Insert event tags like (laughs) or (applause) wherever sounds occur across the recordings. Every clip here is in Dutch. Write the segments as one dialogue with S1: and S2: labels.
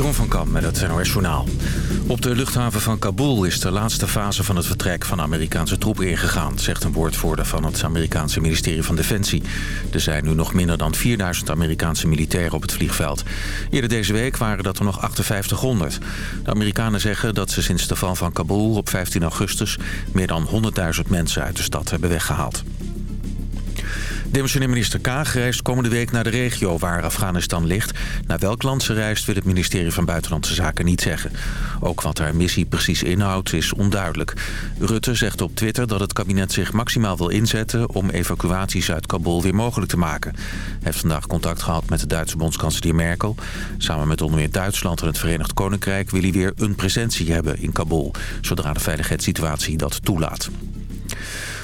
S1: Jeroen van Kam met het NOS Journaal. Op de luchthaven van Kabul is de laatste fase van het vertrek van Amerikaanse troepen ingegaan... zegt een woordvoerder van het Amerikaanse ministerie van Defensie. Er zijn nu nog minder dan 4000 Amerikaanse militairen op het vliegveld. Eerder deze week waren dat er nog 5800. De Amerikanen zeggen dat ze sinds de val van Kabul op 15 augustus... meer dan 100.000 mensen uit de stad hebben weggehaald. Demissionair minister Kaag reist komende week naar de regio waar Afghanistan ligt. Naar welk land ze reist wil het ministerie van Buitenlandse Zaken niet zeggen. Ook wat haar missie precies inhoudt is onduidelijk. Rutte zegt op Twitter dat het kabinet zich maximaal wil inzetten... om evacuaties uit Kabul weer mogelijk te maken. Hij heeft vandaag contact gehad met de Duitse bondskanselier Merkel. Samen met onder meer Duitsland en het Verenigd Koninkrijk... wil hij weer een presentie hebben in Kabul... zodra de veiligheidssituatie dat toelaat.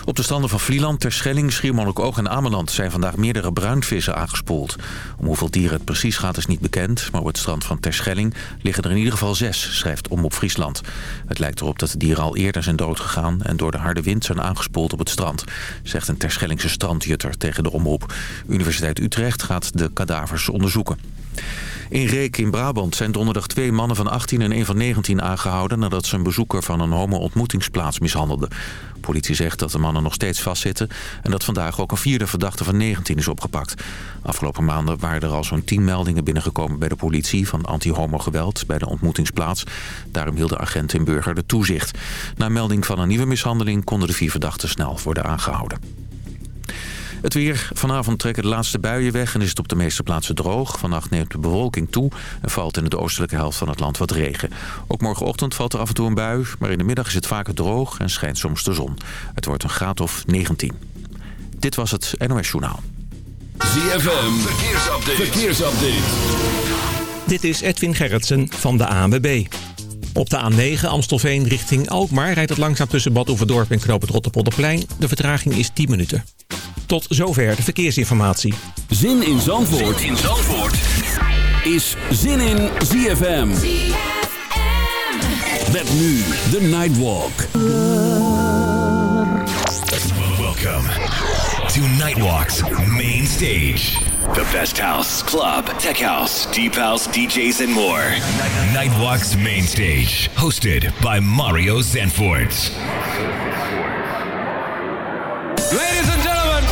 S1: Op de standen van Vlieland, Terschelling, Schiermonnikoog en Ameland... zijn vandaag meerdere bruinvissen aangespoeld. Om hoeveel dieren het precies gaat is niet bekend... maar op het strand van Terschelling liggen er in ieder geval zes... schrijft Om op Friesland. Het lijkt erop dat de dieren al eerder zijn doodgegaan... en door de harde wind zijn aangespoeld op het strand... zegt een Terschellingse strandjutter tegen de omroep. Universiteit Utrecht gaat de kadavers onderzoeken. In Reek in Brabant zijn donderdag twee mannen van 18 en een van 19 aangehouden... nadat ze een bezoeker van een homo-ontmoetingsplaats mishandelden. Politie zegt dat de mannen nog steeds vastzitten... en dat vandaag ook een vierde verdachte van 19 is opgepakt. Afgelopen maanden waren er al zo'n 10 meldingen binnengekomen bij de politie... van anti-homo-geweld bij de ontmoetingsplaats. Daarom hielden agent en burger de toezicht. Na melding van een nieuwe mishandeling konden de vier verdachten snel worden aangehouden. Het weer. Vanavond trekken de laatste buien weg en is het op de meeste plaatsen droog. Vannacht neemt de bewolking toe en valt in de oostelijke helft van het land wat regen. Ook morgenochtend valt er af en toe een bui, maar in de middag is het vaker droog en schijnt soms de zon. Het wordt een graad of 19. Dit was het NOS Journaal.
S2: ZFM. Verkeersupdate. Verkeersupdate.
S3: Dit is Edwin Gerritsen van de ANWB. Op de A9 Amstelveen richting Alkmaar rijdt het langzaam tussen Bad Oeverdorp en Knoop het Rotterpolderplein. De vertraging is 10 minuten. Tot zover de verkeersinformatie.
S2: Zin in Zandvoort, zin in Zandvoort. is Zin in ZFM. ZFM. Met nu de Nightwalk.
S4: Welcome to Nightwalk's main stage. The best house, club, tech house, deep house, DJs, and more. Nightwalk's main stage, hosted by Mario Zanfort.
S2: Ladies and gentlemen,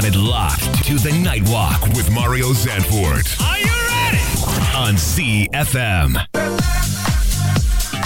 S2: Got it locked to the Nightwalk with Mario Zandvoort. Are you ready? On CFM.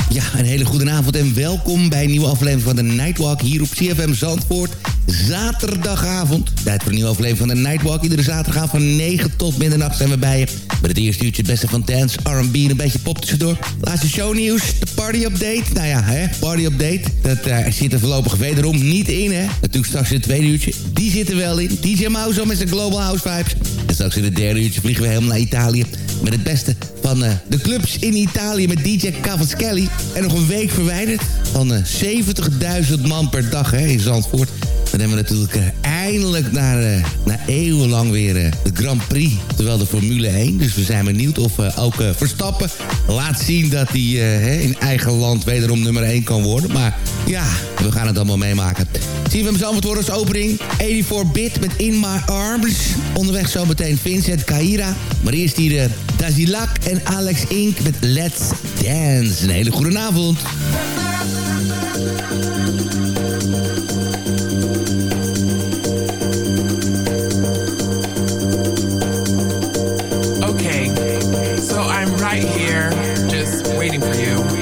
S5: Ja, een hele goede avond en welkom bij een nieuwe aflevering van de Nightwalk hier op CFM Zandvoort. Zaterdagavond. Tijd voor een nieuwe aflevering van de Nightwalk. Iedere zaterdagavond van 9 tot middernacht zijn we bij je. Met het eerste uurtje het beste van dance, R&B en een beetje pop tussendoor. Laatste shownieuws, de party update. Nou ja, hè, party update. Dat uh, zit er voorlopig wederom niet in, hè. Natuurlijk straks in het tweede uurtje. Die zit er wel in. DJ Mauzo met zijn Global House Vibes. En straks in het derde uurtje vliegen we helemaal naar Italië. Met het beste van uh, de clubs in Italië met DJ Cavaschelli. En nog een week verwijderd van uh, 70.000 man per dag hè, in Zandvoort. Dan hebben we natuurlijk uh, eindelijk na, uh, na eeuwenlang weer uh, de Grand Prix. Terwijl de Formule 1. Dus we zijn benieuwd of ook Verstappen laat zien dat hij in eigen land wederom nummer 1 kan worden. Maar ja, we gaan het allemaal meemaken. Zien we hem zo als opening. 84-bit met In My Arms. Onderweg zometeen Vincent Caira. Maar eerst hier Dazilak en Alex Inc. met Let's Dance. Een hele goede avond.
S6: Right here, just waiting for you.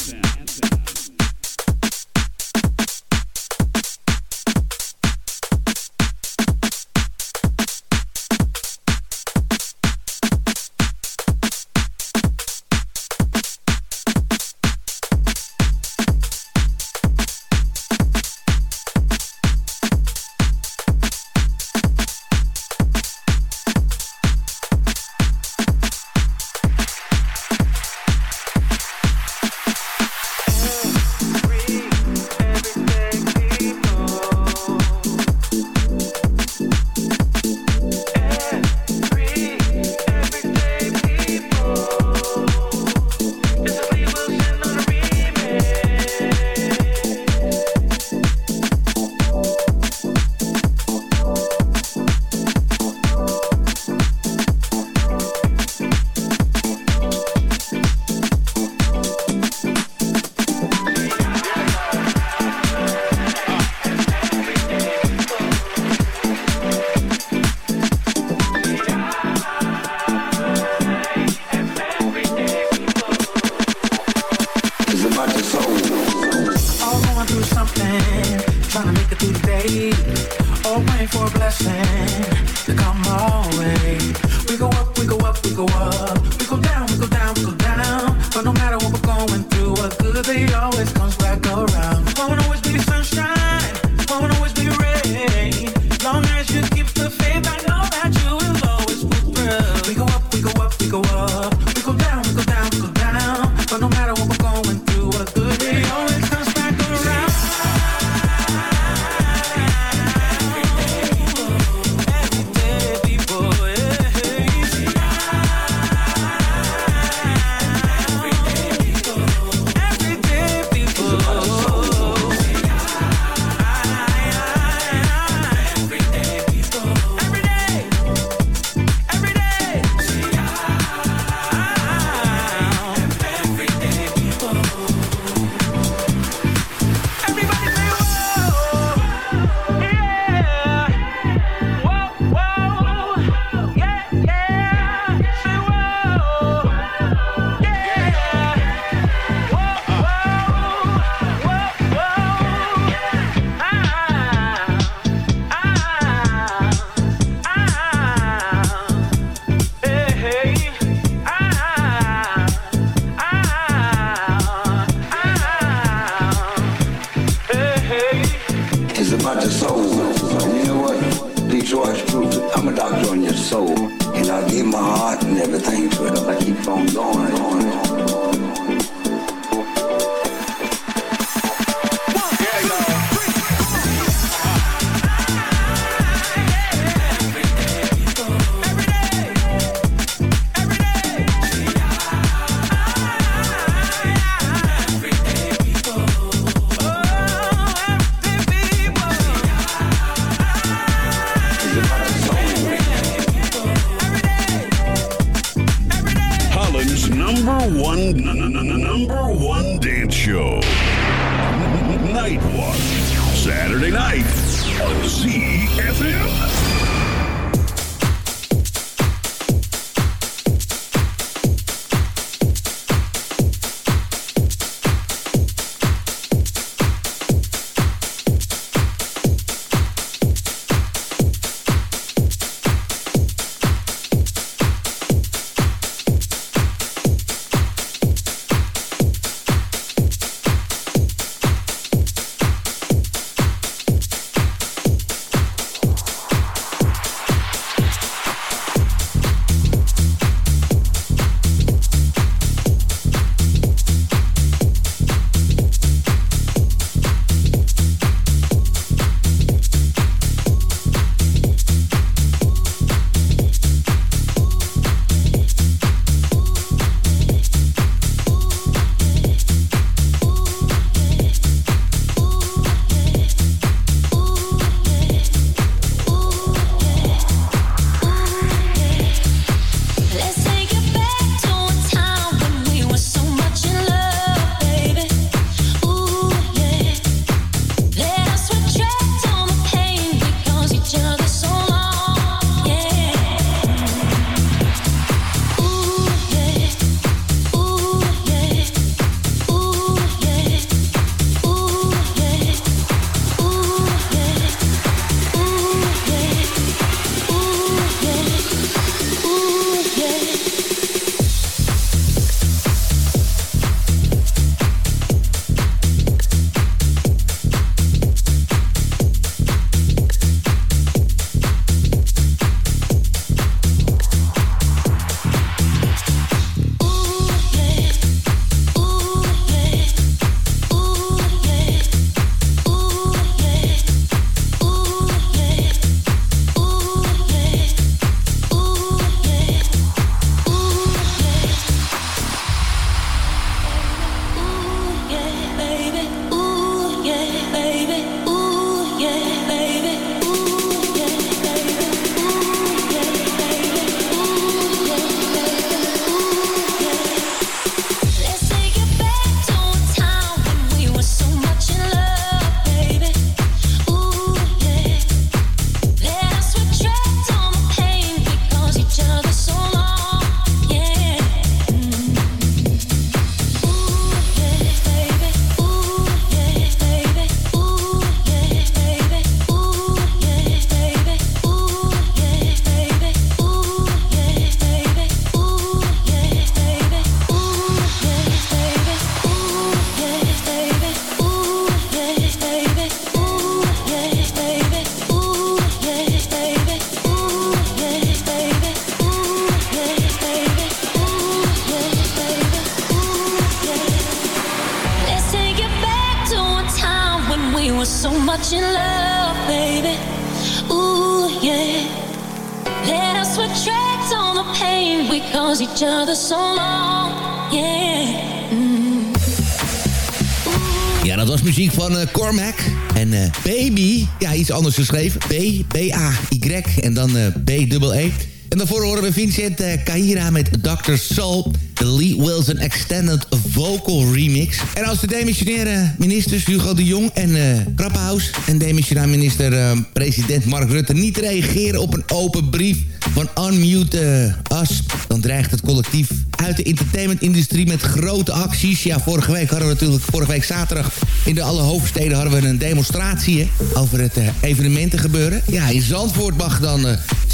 S5: Anders geschreven. B, B-A-Y en dan eh, B-double-E. En daarvoor horen we Vincent uh, met Dr. Soul. De Lee Wilson Extended Vocal Remix. En als de demissionaire ministers Hugo de Jong en uh, Krappenhaus... en demissionair minister uh, president Mark Rutte niet reageren op een open brief van Unmute uh, Us... dan dreigt het collectief uit de entertainmentindustrie met grote acties. Ja, vorige week hadden we natuurlijk, vorige week zaterdag... in de alle hoofdsteden hadden we een demonstratie over het evenementen gebeuren. Ja, in Zandvoort mag dan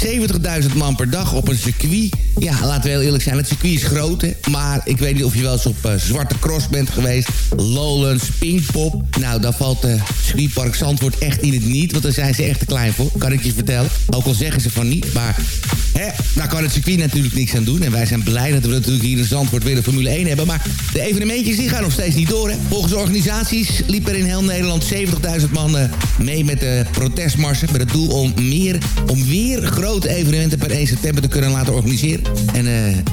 S5: 70.000 man per dag op een circuit. Ja, laten we heel eerlijk zijn, het circuit is groot, hè. Maar ik weet niet of je wel eens op uh, Zwarte Cross bent geweest. Lowlands, Pinkpop. Nou, daar valt uh, circuitpark Zandvoort echt in het niet. Want daar zijn ze echt te klein voor, kan ik je vertellen. Ook al zeggen ze van niet, maar... Hè, daar kan het circuit natuurlijk niks aan doen. En wij zijn blij dat we natuurlijk hier in Zandvoort weer Formule 1 hebben. Maar de evenementjes die gaan nog steeds niet door, hè. Volgens organisaties liep er in heel Nederland 70.000 man uh, mee met de protestmarsen. Met het doel om, meer, om weer grote evenementen per 1 september te kunnen laten organiseren. En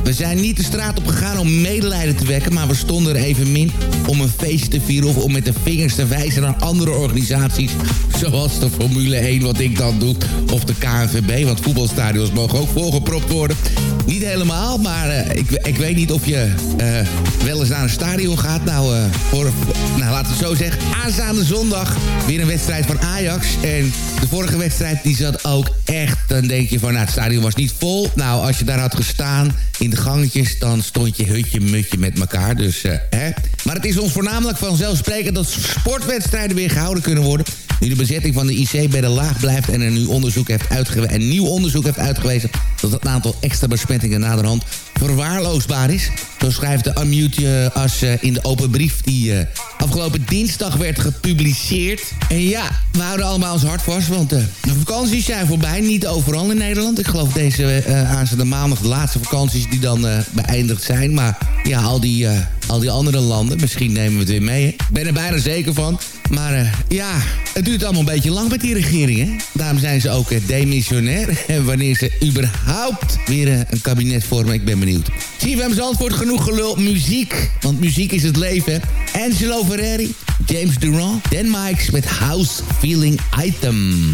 S5: we zijn niet de straat op gegaan om medelijden te wekken... maar we stonden er even min om een feestje te vieren... of om met de vingers te wijzen naar andere organisaties... zoals de Formule 1, wat ik dan doe, of de KNVB... want voetbalstadions mogen ook volgepropt worden. Niet helemaal, maar uh, ik, ik weet niet of je uh, wel eens naar een stadion gaat. Nou, uh, voor, nou, laten we het zo zeggen. Aanstaande zondag weer een wedstrijd van Ajax. En de vorige wedstrijd die zat ook echt... dan denk je van, nou, het stadion was niet vol. Nou, als je daar had gestaan in de gangetjes... dan stond je hutje mutje met elkaar. Dus, uh, hè. Maar het is ons voornamelijk vanzelfsprekend dat sportwedstrijden weer gehouden kunnen worden. Nu de bezetting van de IC bij de laag blijft en er nu onderzoek heeft uitgewezen, een nieuw onderzoek heeft uitgewezen dat het aantal extra besmettingen naderhand verwaarloosbaar is. Zo schrijft de Unmute As uh, in de open brief die uh, afgelopen dinsdag werd gepubliceerd. En ja, we houden allemaal ons hart vast, want uh, de vakanties zijn voorbij. Niet overal in Nederland. Ik geloof deze aanstaande maandag de laatste vakanties die dan beëindigd zijn. Maar ja, al die, al die andere landen, misschien nemen we het weer mee. Ik ben er bijna zeker van. Maar ja, het duurt allemaal een beetje lang met die regering, hè? Daarom zijn ze ook demissionair. (laughs) En wanneer ze überhaupt weer een kabinet vormen, ik ben benieuwd. CFM Zandvoort, genoeg gelul, muziek. Want muziek is het leven. Angelo Ferreri, James Durand, Dan Mikes met House Feeling Item.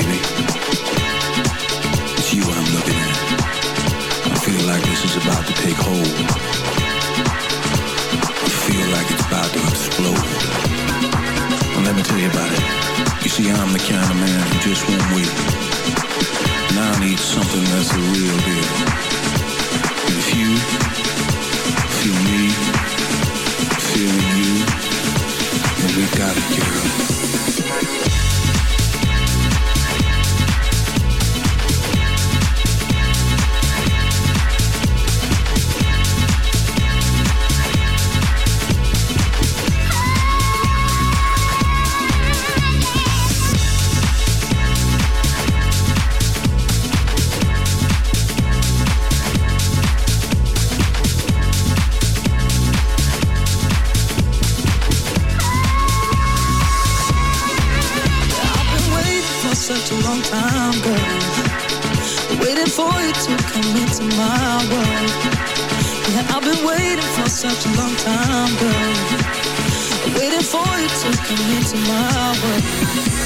S7: See, I'm the kind of man who just won't wait. Now I need something that's the real deal. If you
S8: Tomorrow.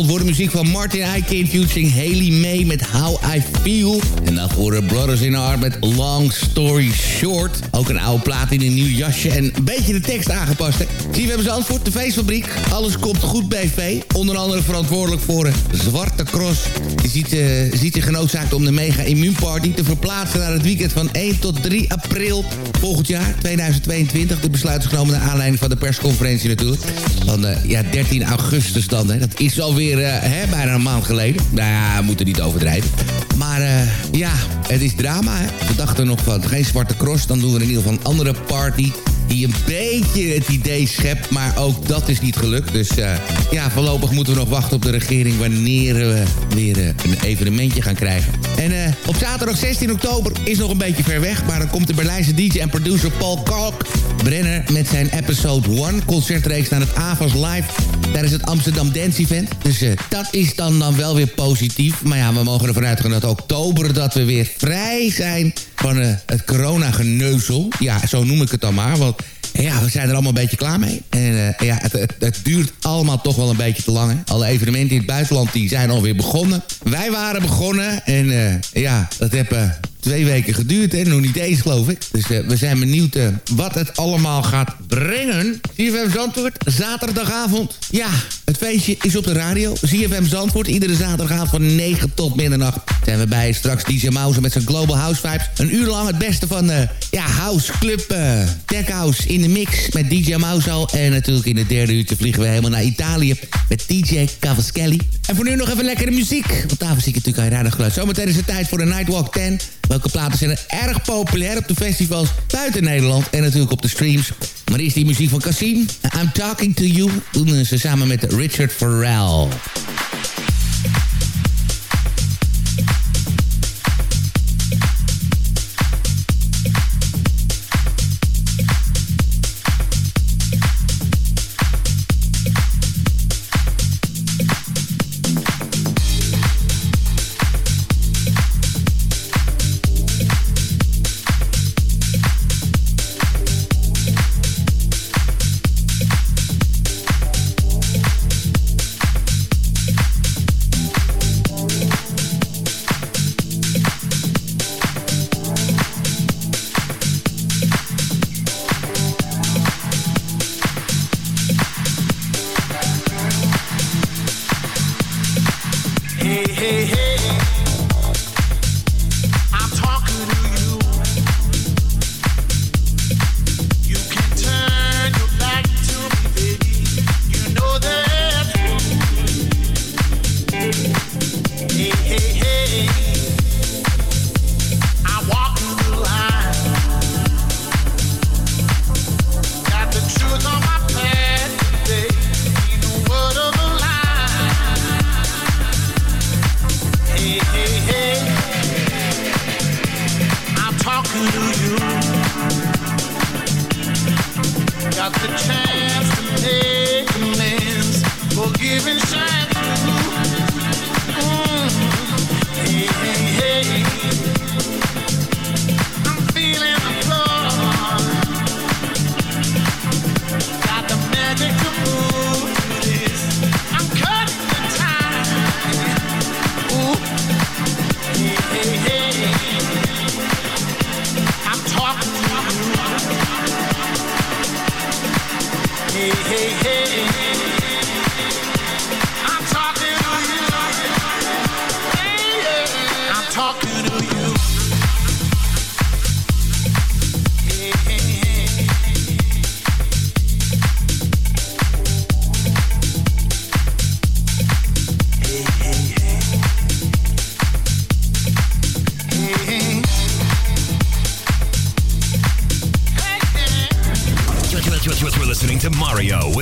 S8: Zaterdagavond
S5: wordt muziek van Martin Eikin featuring Haley May met How I Feel. En dan voor Brothers in Art met Long Story Short. Ook een oude plaat in een nieuw jasje en een beetje de tekst aangepast. Hè. CFM Zandvoort, de feestfabriek. Alles komt goed BV. Onder andere verantwoordelijk voor Zwarte Cross. Je ziet, uh, ziet zich genoodzaakt om de mega immuunparty te verplaatsen naar het weekend van 1 tot 3 april volgend jaar, 2022. De besluit is genomen naar aanleiding van de persconferentie natuurlijk. Van uh, ja, 13 augustus dan. Hè. Dat is alweer uh, hè, bijna een maand geleden. Nou ja, we moeten niet overdrijven. Maar ja, het is drama. Hè. We dachten nog van geen Zwarte Cross. Dan doen we in ieder geval een andere party die een beetje het idee schept. Maar ook dat is niet gelukt. Dus uh, ja, voorlopig moeten we nog wachten op de regering... wanneer we weer uh, een evenementje gaan krijgen. En uh, op zaterdag 16 oktober is nog een beetje ver weg... maar dan komt de Berlijnse DJ en producer Paul Kalk... Brenner met zijn Episode 1 concertreeks naar het AVAS Live... tijdens het Amsterdam Dance Event. Dus dat is dan, dan wel weer positief. Maar ja, we mogen ervan uitgaan dat oktober... dat we weer vrij zijn van het coronageneuzel. Ja, zo noem ik het dan maar, want ja, we zijn er allemaal een beetje klaar mee. En uh, ja, het, het, duurt allemaal toch wel een beetje te lang. Hè? Alle evenementen in het buitenland die zijn alweer begonnen. Wij waren begonnen en uh, ja, dat uh, twee weken geduurd. Hè? Nog niet eens, geloof ik. Dus we zijn benieuwd wat het allemaal gaat brengen. CFM Zandvoort, zaterdagavond. Ja, het feestje is op de radio. CFM Zandvoort, iedere zaterdagavond van 9 tot middernacht. Zijn we bij straks DJ Mouse met zijn Global House Vibes. Een uur lang het beste van ja, House Club, Tech House in de mix met DJ Mauzo. En natuurlijk in het derde uurtje vliegen we helemaal naar Italië met DJ Cavaschelli. En voor nu nog even lekkere muziek. Want daarvoor zie ik natuurlijk al raar geluid. Zometeen is het tijd voor de Nightwalk 10. Welke platen zijn er erg populair op de festivals buiten Nederland. En natuurlijk op de streams. Maar eerst die muziek van Cassim. I'm Talking To You. Doen ze samen met Richard Farrell.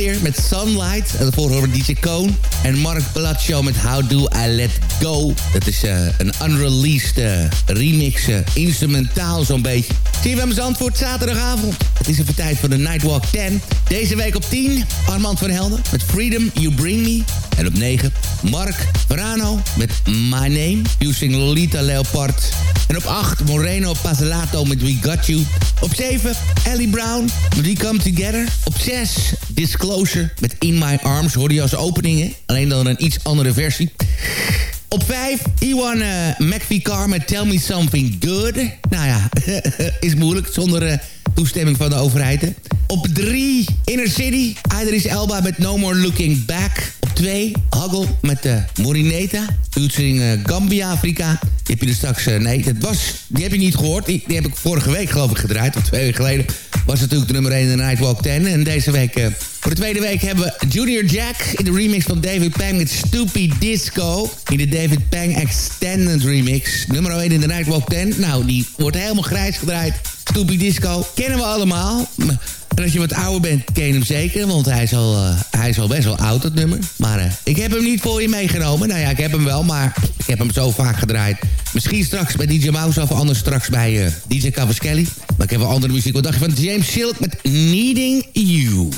S9: Uh,
S5: met Sunlight. En daarvoor horen we DJ Koon en Mark Bellaccio met How Do I Let Go. Dat is eh, een unreleased eh, remix, eh, instrumentaal zo'n beetje. CFM Zandvoort, zaterdagavond. Het is even tijd voor de Nightwalk 10. Deze week op 10, Armand van Helden met Freedom You Bring Me. En op 9, Mark Verano met My Name, using Lolita Leopard. En op 8, Moreno Paselato met We Got You. Op 7, Ellie Brown met We Come Together. Op 6, Disclosure met In My Arms. Hoorde je als openingen, alleen dan een iets andere versie. Op 5, Iwan uh, McVicar met Tell Me Something Good. Nou ja, (laughs) is moeilijk zonder eh, toestemming van de overheid. Op 3, Inner City. Idris Elba met No More Looking Back. Op 2, Huggle met uh, Morineta. Featuring uh, Gambia, Afrika. Die heb je er straks... eh, nee, dat was, die heb je niet gehoord. Die, heb ik vorige week geloof ik gedraaid. Of twee weken geleden. Was natuurlijk nummer 1 in de Nightwalk 10. En deze week... eh, voor de tweede week hebben we Junior Jack in de remix van David Pang met Stoopy Disco. In de David Pang Extended remix. Nummer 1 in de Nightwalk 10. Nou, die wordt helemaal grijs gedraaid. Stoopy Disco kennen we allemaal. En als je wat ouder bent, ken je hem zeker. Want hij is al, eh, hij is al best wel oud, dat nummer. Maar eh, ik heb hem niet voor je meegenomen. Nou ja, ik heb hem wel, maar ik heb hem zo vaak gedraaid. Misschien straks bij DJ Mouse of anders straks bij eh, DJ Cavaschelli. Maar ik heb wel andere muziek. Wat dacht je van James Silk met Needing You?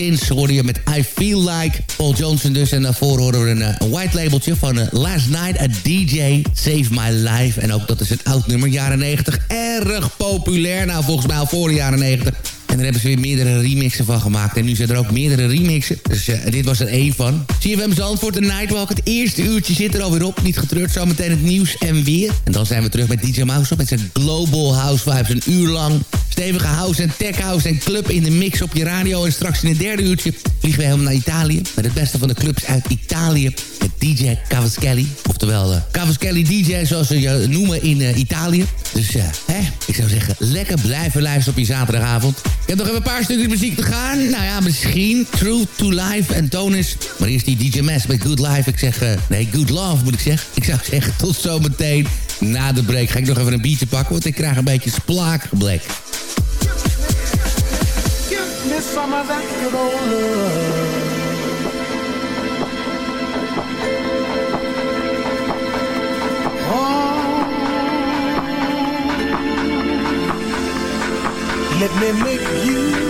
S5: Sins hoorden je met I Feel Like. Paul Johnson dus. En daarvoor horen we een, eh, white labeltje van eh, Last Night a DJ Save My Life. En ook dat is een oud nummer. Jaren 90. Erg populair. Nou, volgens mij al voor de jaren 90. En daar hebben ze weer meerdere remixen van gemaakt. En nu zijn er ook meerdere remixen. Dus eh, dit was er één van. CFM Zandvoort, de Nightwalk. Het eerste uurtje zit er alweer op. Niet getreurd, zometeen het nieuws en weer. En dan zijn we terug met DJ Mouse met zijn Global House Vibes. Een uur lang stevige house en tech house en club in de mix op je radio. En straks in het derde uurtje vliegen we helemaal naar Italië. Met het beste van de clubs uit Italië. Met DJ Cavaschelli. Oftewel uh, Cavaschelli DJ zoals ze je noemen in uh, Italië. Dus uh, hè, ik zou zeggen, lekker blijven luisteren op je zaterdagavond. Ik heb nog even een paar stukjes muziek te gaan. Nou ja, misschien True to Life en Tonis. Maar eerst die DJ Mass met Good Life. Ik zeg, nee, Good Love moet ik zeggen. Ik zou zeggen, tot zometeen. Na de break ga ik nog even een biertje pakken, want ik krijg een beetje splaakgeblek.
S10: Me some of that good old love. Let me make you